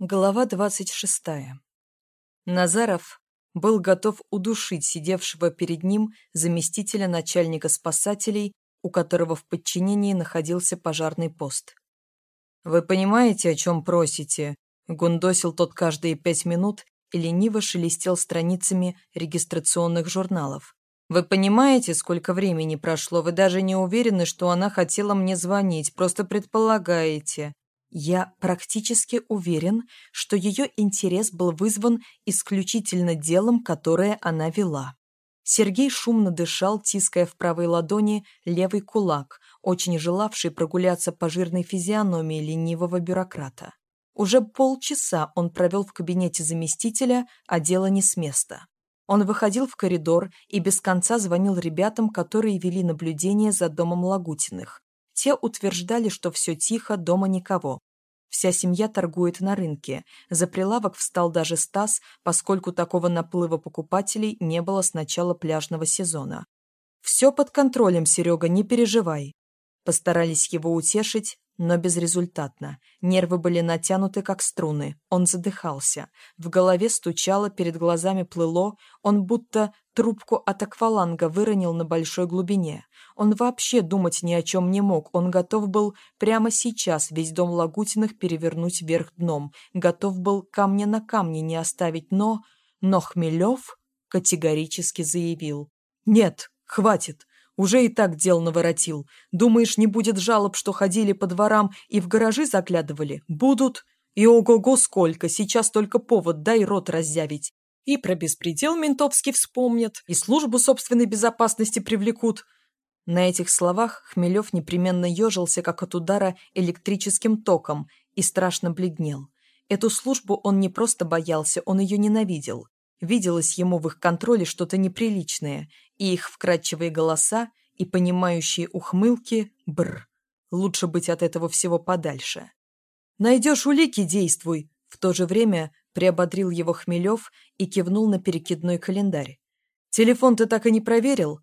Глава двадцать шестая. Назаров был готов удушить сидевшего перед ним заместителя начальника спасателей, у которого в подчинении находился пожарный пост. «Вы понимаете, о чем просите?» Гундосил тот каждые пять минут и лениво шелестел страницами регистрационных журналов. «Вы понимаете, сколько времени прошло? Вы даже не уверены, что она хотела мне звонить, просто предполагаете. Я практически уверен, что ее интерес был вызван исключительно делом, которое она вела. Сергей шумно дышал, тиская в правой ладони левый кулак, очень желавший прогуляться по жирной физиономии ленивого бюрократа. Уже полчаса он провел в кабинете заместителя, а дело не с места. Он выходил в коридор и без конца звонил ребятам, которые вели наблюдение за домом Лагутиных. Те утверждали, что все тихо, дома никого. Вся семья торгует на рынке. За прилавок встал даже Стас, поскольку такого наплыва покупателей не было с начала пляжного сезона. «Все под контролем, Серега, не переживай». Постарались его утешить, но безрезультатно. Нервы были натянуты, как струны. Он задыхался. В голове стучало, перед глазами плыло. Он будто трубку от акваланга выронил на большой глубине. Он вообще думать ни о чем не мог. Он готов был прямо сейчас весь дом Лагутиных перевернуть вверх дном. Готов был камня на камне не оставить, но... Но Хмелев категорически заявил. «Нет, хватит. Уже и так дел наворотил. Думаешь, не будет жалоб, что ходили по дворам и в гаражи заглядывали? Будут. И ого-го сколько, сейчас только повод, дай рот раззявить. И про беспредел ментовский вспомнят, и службу собственной безопасности привлекут. На этих словах Хмелев непременно ежился, как от удара электрическим током, и страшно бледнел. Эту службу он не просто боялся, он ее ненавидел. Виделось ему в их контроле что-то неприличное, и их вкрадчивые голоса, и понимающие ухмылки – бр. Лучше быть от этого всего подальше. «Найдешь улики – действуй!» В то же время приободрил его Хмелев и кивнул на перекидной календарь. «Телефон ты так и не проверил?»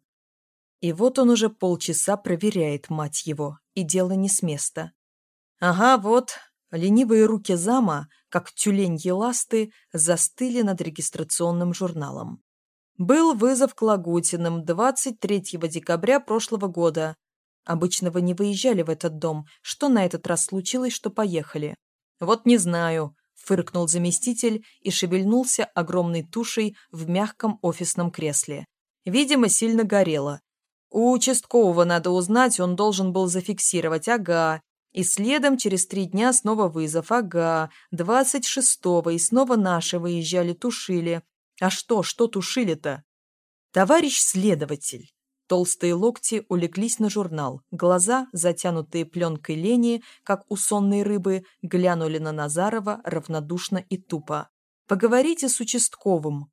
И вот он уже полчаса проверяет, мать его, и дело не с места. «Ага, вот, Ленивые руки зама, как тюленьи ласты, застыли над регистрационным журналом. Был вызов к Лагутиным 23 декабря прошлого года. Обычно вы не выезжали в этот дом. Что на этот раз случилось, что поехали? Вот не знаю, фыркнул заместитель и шевельнулся огромной тушей в мягком офисном кресле. Видимо, сильно горело. У участкового надо узнать, он должен был зафиксировать. Ага, и следом через три дня снова вызов. Ага, двадцать шестого, и снова наши выезжали, тушили. А что, что тушили-то? Товарищ следователь. Толстые локти улеглись на журнал. Глаза, затянутые пленкой лени, как у сонной рыбы, глянули на Назарова равнодушно и тупо. «Поговорите с участковым».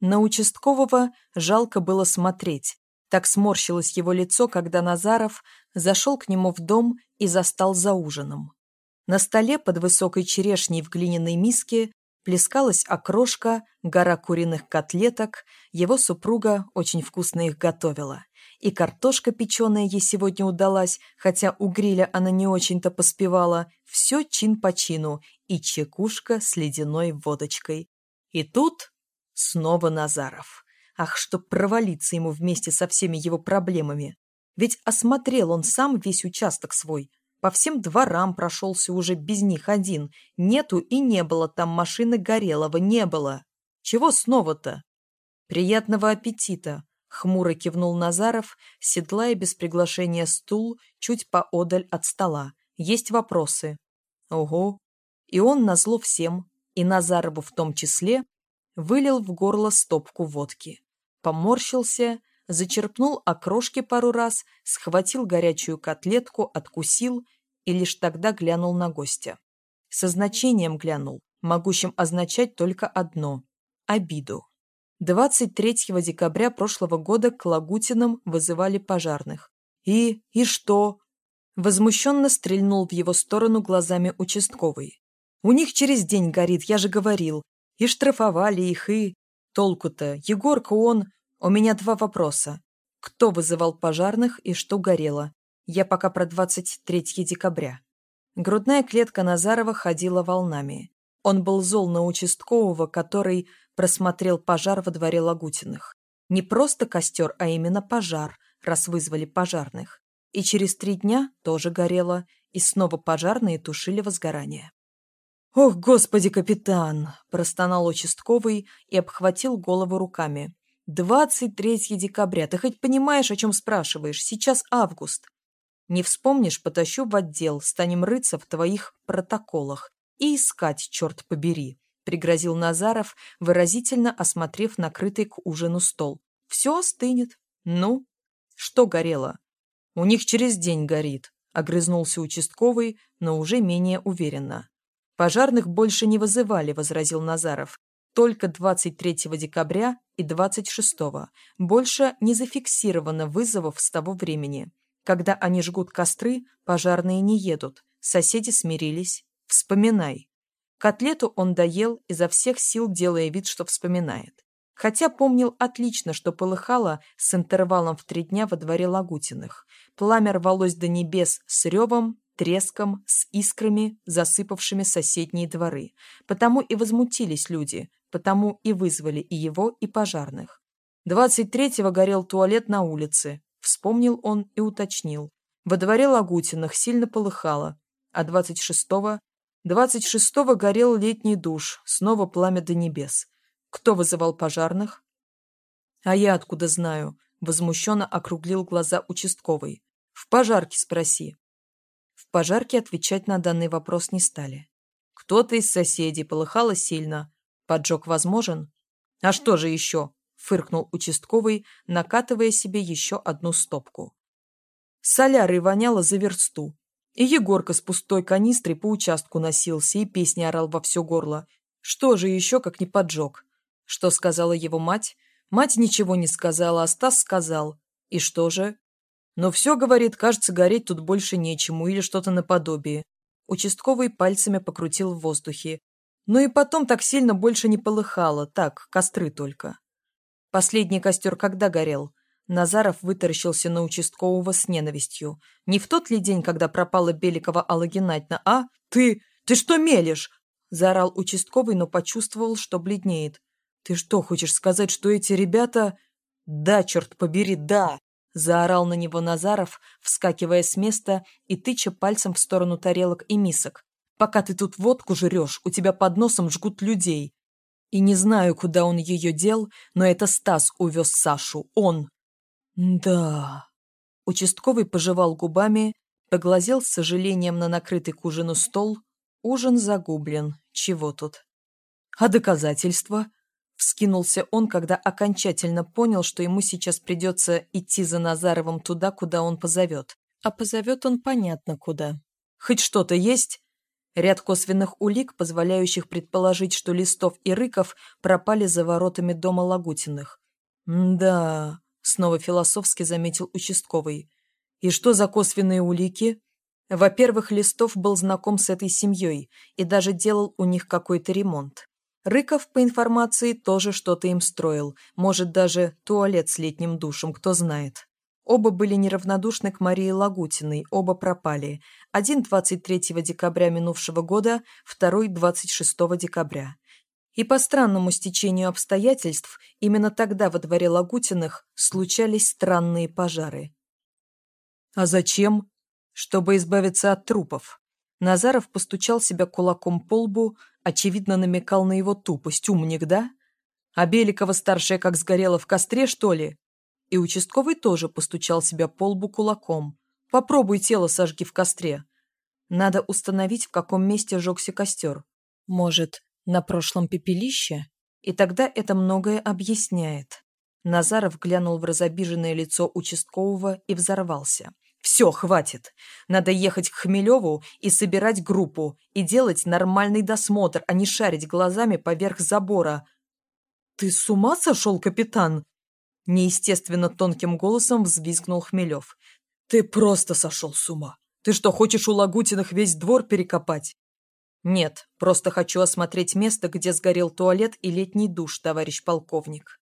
На участкового жалко было смотреть. Так сморщилось его лицо, когда Назаров зашел к нему в дом и застал за ужином. На столе под высокой черешней в глиняной миске плескалась окрошка, гора куриных котлеток, его супруга очень вкусно их готовила. И картошка печеная ей сегодня удалась, хотя у гриля она не очень-то поспевала, все чин по чину, и чекушка с ледяной водочкой. И тут снова Назаров. Ах, чтоб провалиться ему вместе со всеми его проблемами. Ведь осмотрел он сам весь участок свой. По всем дворам прошелся уже без них один. Нету и не было там машины Горелого, не было. Чего снова-то? Приятного аппетита! Хмуро кивнул Назаров, седлая без приглашения стул чуть поодаль от стола. Есть вопросы. Ого! И он назло всем, и Назарову в том числе, вылил в горло стопку водки поморщился, зачерпнул окрошки пару раз, схватил горячую котлетку, откусил и лишь тогда глянул на гостя. Со значением глянул, могущим означать только одно – обиду. 23 декабря прошлого года к Лагутинам вызывали пожарных. И... и что? Возмущенно стрельнул в его сторону глазами участковый. У них через день горит, я же говорил. И штрафовали их, и... Толку-то, Егорка он... У меня два вопроса. Кто вызывал пожарных и что горело? Я пока про 23 декабря. Грудная клетка Назарова ходила волнами. Он был зол на участкового, который просмотрел пожар во дворе Лагутиных. Не просто костер, а именно пожар, раз вызвали пожарных. И через три дня тоже горело, и снова пожарные тушили возгорание. «Ох, господи, капитан!» – простонал участковый и обхватил голову руками. «23 декабря. Ты хоть понимаешь, о чем спрашиваешь? Сейчас август. Не вспомнишь, потащу в отдел, станем рыться в твоих протоколах и искать, черт побери», – пригрозил Назаров, выразительно осмотрев накрытый к ужину стол. «Все остынет. Ну, что горело?» «У них через день горит», – огрызнулся участковый, но уже менее уверенно. «Пожарных больше не вызывали», – возразил Назаров. «Только 23 декабря и 26. Больше не зафиксировано вызовов с того времени. Когда они жгут костры, пожарные не едут. Соседи смирились. Вспоминай». Котлету он доел, изо всех сил делая вид, что вспоминает. Хотя помнил отлично, что полыхало с интервалом в три дня во дворе Лагутиных. Пламя рвалось до небес с ревом, треском, с искрами, засыпавшими соседние дворы. Потому и возмутились люди, потому и вызвали и его, и пожарных. Двадцать третьего горел туалет на улице. Вспомнил он и уточнил. Во дворе Лагутиных сильно полыхало, а двадцать шестого... Двадцать шестого горел летний душ, снова пламя до небес. Кто вызывал пожарных? А я откуда знаю? Возмущенно округлил глаза участковый. В пожарке спроси. В пожарке отвечать на данный вопрос не стали. Кто-то из соседей полыхало сильно. Поджог возможен? А что же еще? Фыркнул участковый, накатывая себе еще одну стопку. Солярой воняло за версту. И Егорка с пустой канистрой по участку носился и песни орал во все горло. Что же еще, как не поджог? Что сказала его мать? Мать ничего не сказала, а Стас сказал. И что же? Но все, говорит, кажется, гореть тут больше нечему или что-то наподобие. Участковый пальцами покрутил в воздухе. Ну и потом так сильно больше не полыхало, так, костры только. Последний костер когда горел? Назаров вытаращился на участкового с ненавистью. Не в тот ли день, когда пропала Беликова Алла Геннадьевна, а? Ты... ты что мелешь? Заорал участковый, но почувствовал, что бледнеет. «Ты что, хочешь сказать, что эти ребята...» «Да, черт побери, да!» Заорал на него Назаров, вскакивая с места и тыча пальцем в сторону тарелок и мисок. «Пока ты тут водку жрешь, у тебя под носом жгут людей. И не знаю, куда он ее дел, но это Стас увез Сашу. Он!» «Да...» Участковый пожевал губами, поглазел с сожалением на накрытый к ужину стол. Ужин загублен. Чего тут? «А доказательства?» Вскинулся он, когда окончательно понял, что ему сейчас придется идти за Назаровым туда, куда он позовет. А позовет он понятно куда. Хоть что-то есть? Ряд косвенных улик, позволяющих предположить, что Листов и Рыков пропали за воротами дома Лагутиных. «Да», — снова философски заметил участковый. «И что за косвенные улики?» Во-первых, Листов был знаком с этой семьей и даже делал у них какой-то ремонт. Рыков, по информации, тоже что-то им строил, может, даже туалет с летним душем, кто знает. Оба были неравнодушны к Марии Лагутиной, оба пропали. Один 23 декабря минувшего года, второй 26 декабря. И по странному стечению обстоятельств, именно тогда во дворе Лагутиных случались странные пожары. А зачем? Чтобы избавиться от трупов. Назаров постучал себя кулаком по лбу, очевидно намекал на его тупость. Умник, да? А Беликова-старшая как сгорела в костре, что ли? И участковый тоже постучал себя по лбу кулаком. Попробуй тело сожги в костре. Надо установить, в каком месте жегся костер. Может, на прошлом пепелище? И тогда это многое объясняет. Назаров глянул в разобиженное лицо участкового и взорвался. Все, хватит. Надо ехать к Хмелеву и собирать группу, и делать нормальный досмотр, а не шарить глазами поверх забора. «Ты с ума сошел, капитан?» Неестественно тонким голосом взвизгнул Хмелев. «Ты просто сошел с ума. Ты что, хочешь у Лагутиных весь двор перекопать?» «Нет, просто хочу осмотреть место, где сгорел туалет и летний душ, товарищ полковник».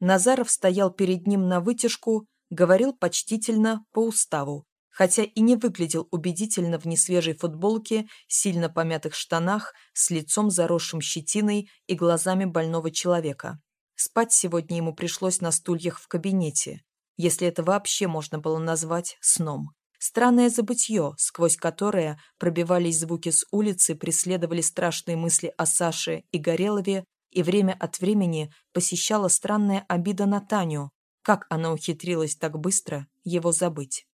Назаров стоял перед ним на вытяжку, говорил почтительно по уставу. хотя и не выглядел убедительно в несвежей футболке, сильно помятых штанах, с лицом заросшим щетиной и глазами больного человека. Спать сегодня ему пришлось на стульях в кабинете, если это вообще можно было назвать сном. Странное забытье, сквозь которое пробивались звуки с улицы, преследовали страшные мысли о Саше и Горелове, и время от времени посещала странная обида на Таню, как она ухитрилась так быстро его забыть.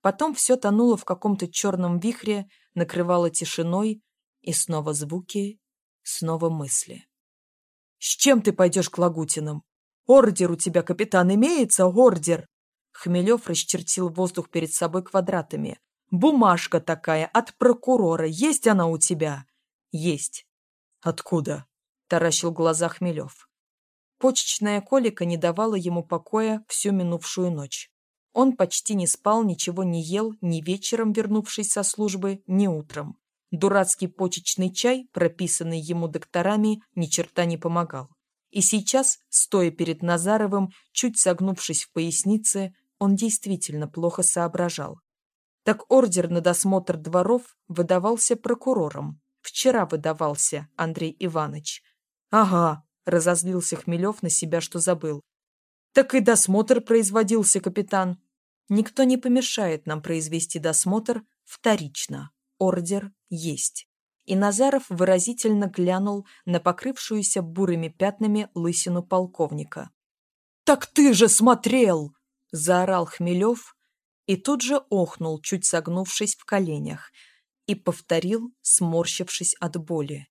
Потом все тонуло в каком-то черном вихре, накрывало тишиной, и снова звуки, снова мысли. «С чем ты пойдешь к Лагутинам? Ордер у тебя, капитан, имеется, ордер?» Хмелев расчертил воздух перед собой квадратами. «Бумажка такая, от прокурора. Есть она у тебя?» «Есть». «Откуда?» – таращил глаза Хмелев. Почечная колика не давала ему покоя всю минувшую ночь. Он почти не спал, ничего не ел ни вечером, вернувшись со службы, ни утром. Дурацкий почечный чай, прописанный ему докторами, ни черта не помогал. И сейчас, стоя перед Назаровым, чуть согнувшись в пояснице, он действительно плохо соображал. Так ордер на досмотр дворов выдавался прокурором. Вчера выдавался Андрей Иванович. «Ага», — разозлился Хмелев на себя, что забыл. «Так и досмотр производился, капитан». «Никто не помешает нам произвести досмотр вторично. Ордер есть». И Назаров выразительно глянул на покрывшуюся бурыми пятнами лысину полковника. «Так ты же смотрел!» заорал Хмелев и тут же охнул, чуть согнувшись в коленях, и повторил, сморщившись от боли.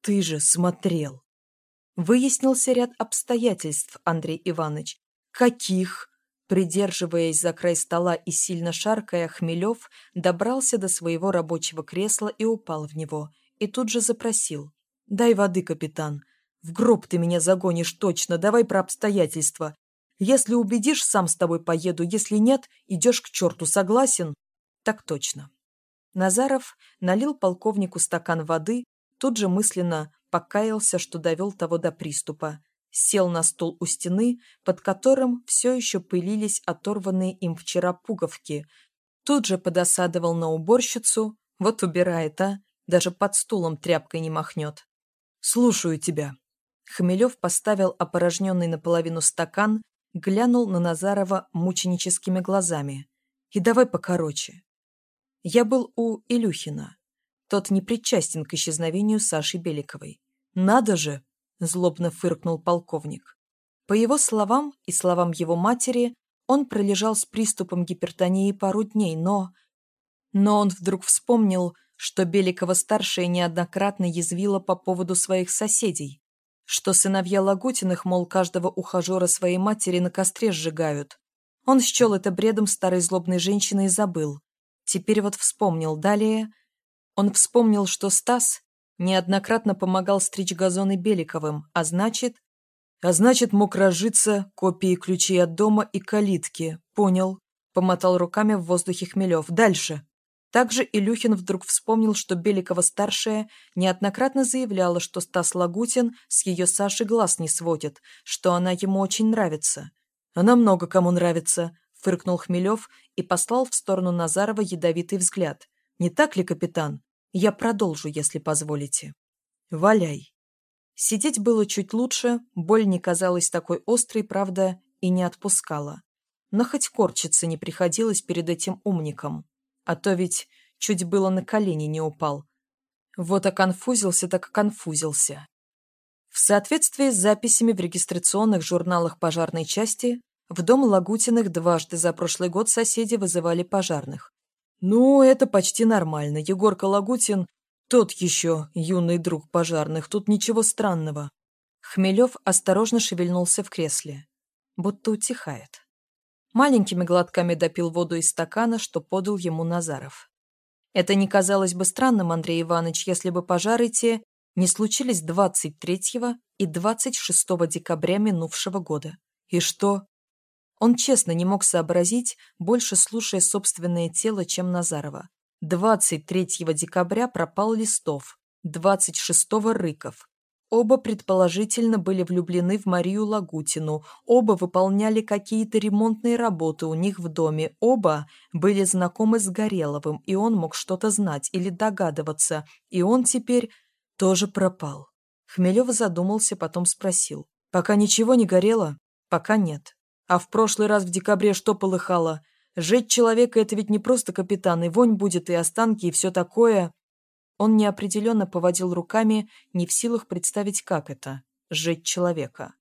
«Ты же смотрел!» Выяснился ряд обстоятельств, Андрей Иванович. «Каких?» Придерживаясь за край стола и сильно шаркая, Хмелев добрался до своего рабочего кресла и упал в него, и тут же запросил. «Дай воды, капитан. В гроб ты меня загонишь точно, давай про обстоятельства. Если убедишь, сам с тобой поеду, если нет, идешь к черту, согласен? Так точно. Назаров налил полковнику стакан воды, тут же мысленно покаялся, что довел того до приступа. Сел на стол у стены, под которым все еще пылились оторванные им вчера пуговки. Тут же подосадовал на уборщицу. Вот убирает, а? Даже под стулом тряпкой не махнет. «Слушаю тебя». Хмелев поставил опорожненный наполовину стакан глянул на Назарова мученическими глазами. «И давай покороче». Я был у Илюхина. Тот не причастен к исчезновению Саши Беликовой. «Надо же!» – злобно фыркнул полковник. По его словам и словам его матери, он пролежал с приступом гипертонии пару дней, но... Но он вдруг вспомнил, что Беликова-старшая неоднократно язвила по поводу своих соседей, что сыновья Лагутиных, мол, каждого ухажера своей матери на костре сжигают. Он счел это бредом старой злобной женщины и забыл. Теперь вот вспомнил. Далее он вспомнил, что Стас неоднократно помогал стричь газоны Беликовым, а значит... А значит, мог разжиться копией ключей от дома и калитки. Понял. Помотал руками в воздухе Хмелев. Дальше. Также Илюхин вдруг вспомнил, что Беликова-старшая неоднократно заявляла, что Стас Лагутин с ее Сашей глаз не сводит, что она ему очень нравится. «Она много кому нравится», — фыркнул Хмелев и послал в сторону Назарова ядовитый взгляд. «Не так ли, капитан? Я продолжу, если позволите». «Валяй». Сидеть было чуть лучше, боль не казалась такой острой, правда, и не отпускала. Но хоть корчиться не приходилось перед этим умником. А то ведь чуть было на колени не упал. Вот оконфузился так оконфузился. В соответствии с записями в регистрационных журналах пожарной части, в дом Лагутиных дважды за прошлый год соседи вызывали пожарных. Ну, это почти нормально. Егорка Лагутин – тот еще юный друг пожарных, тут ничего странного. Хмелев осторожно шевельнулся в кресле, будто утихает маленькими глотками допил воду из стакана, что подал ему Назаров. Это не казалось бы странным, Андрей Иванович, если бы пожары те не случились 23 и 26 декабря минувшего года. И что? Он честно не мог сообразить, больше слушая собственное тело, чем Назарова. 23 декабря пропал Листов, 26 Рыков. Оба предположительно были влюблены в Марию Лагутину, оба выполняли какие-то ремонтные работы у них в доме, оба были знакомы с Гореловым, и он мог что-то знать или догадываться, и он теперь тоже пропал. Хмелев задумался, потом спросил. «Пока ничего не горело?» «Пока нет. А в прошлый раз в декабре что полыхало? Жить человека — это ведь не просто капитан, и вонь будет, и останки, и все такое. Он неопределенно поводил руками, не в силах представить, как это — сжечь человека.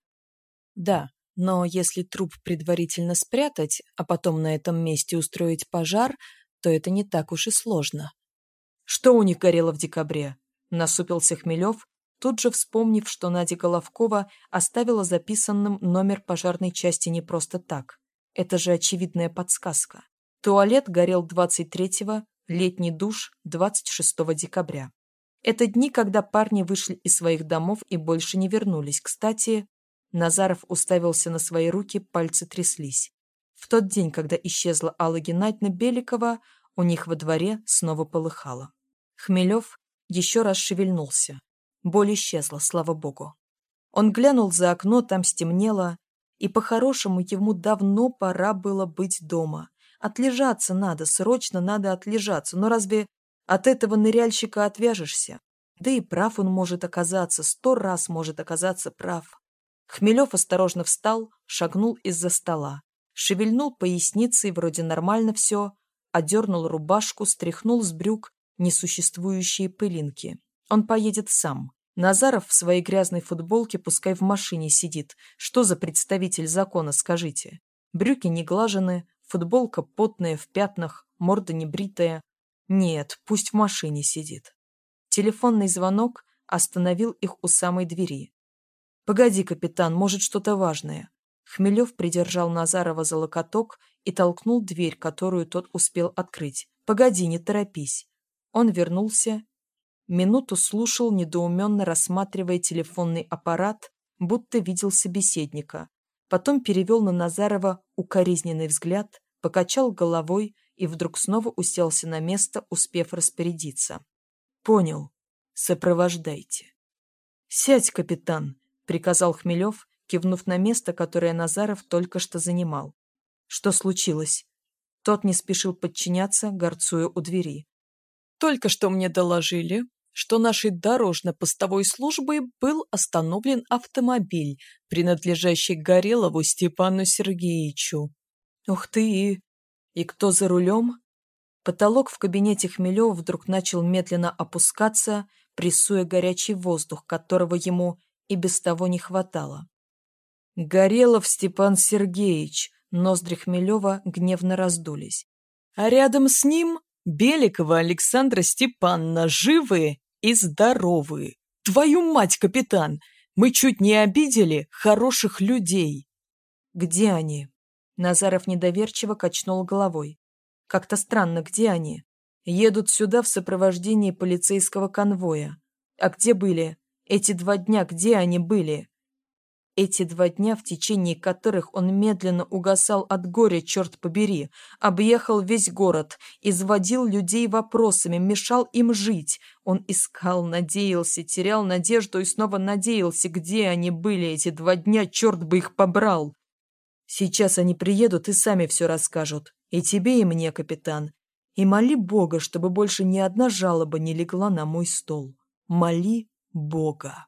Да, но если труп предварительно спрятать, а потом на этом месте устроить пожар, то это не так уж и сложно. «Что у них горело в декабре?» — насупился Хмелев, тут же вспомнив, что Надя Головкова оставила записанным номер пожарной части не просто так. Это же очевидная подсказка. Туалет горел 23-го, летний душ 26 декабря. Это дни, когда парни вышли из своих домов и больше не вернулись. Кстати, Назаров уставился на свои руки, пальцы тряслись. В тот день, когда исчезла Алла Геннадьевна Беликова, у них во дворе снова полыхало. Хмелев еще раз шевельнулся. Боль исчезла, слава богу. Он глянул за окно, там стемнело, и по-хорошему ему давно пора было быть дома. Отлежаться надо, срочно надо отлежаться. Но разве от этого ныряльщика отвяжешься? Да и прав он может оказаться, сто раз может оказаться прав. Хмелев осторожно встал, шагнул из-за стола, шевельнул поясницей, вроде нормально все, одернул рубашку, стряхнул с брюк несуществующие пылинки. Он поедет сам. Назаров в своей грязной футболке пускай в машине сидит. Что за представитель закона, скажите? Брюки не глажены, Футболка потная, в пятнах, морда небритая. Нет, пусть в машине сидит. Телефонный звонок остановил их у самой двери. «Погоди, капитан, может, что-то важное». Хмелев придержал Назарова за локоток и толкнул дверь, которую тот успел открыть. «Погоди, не торопись». Он вернулся, минуту слушал, недоуменно рассматривая телефонный аппарат, будто видел собеседника, потом перевел на Назарова укоризненный взгляд, покачал головой и вдруг снова уселся на место, успев распорядиться. «Понял. Сопровождайте». «Сядь, капитан», — приказал Хмелев, кивнув на место, которое Назаров только что занимал. «Что случилось?» Тот не спешил подчиняться, горцуя у двери. «Только что мне доложили, что нашей дорожно-постовой службой был остановлен автомобиль, принадлежащий Горелову Степану Сергеевичу. Ух ты! И кто за рулем? Потолок в кабинете Хмелева вдруг начал медленно опускаться, прессуя горячий воздух, которого ему и без того не хватало. Горелов Степан Сергеевич, ноздри Хмелева гневно раздулись. А рядом с ним Беликова Александра Степановна, живые и здоровы. Твою мать, капитан! Мы чуть не обидели хороших людей. Где они? Назаров недоверчиво качнул головой. Как-то странно, где они? Едут сюда в сопровождении полицейского конвоя. А где были? Эти два дня где они были? Эти два дня, в течение которых он медленно угасал от горя, черт побери, объехал весь город, изводил людей вопросами, мешал им жить. Он искал, надеялся, терял надежду и снова надеялся, где они были эти два дня, черт бы их побрал. Сейчас они приедут и сами все расскажут. И тебе, и мне, капитан. И моли Бога, чтобы больше ни одна жалоба не легла на мой стол. Моли Бога.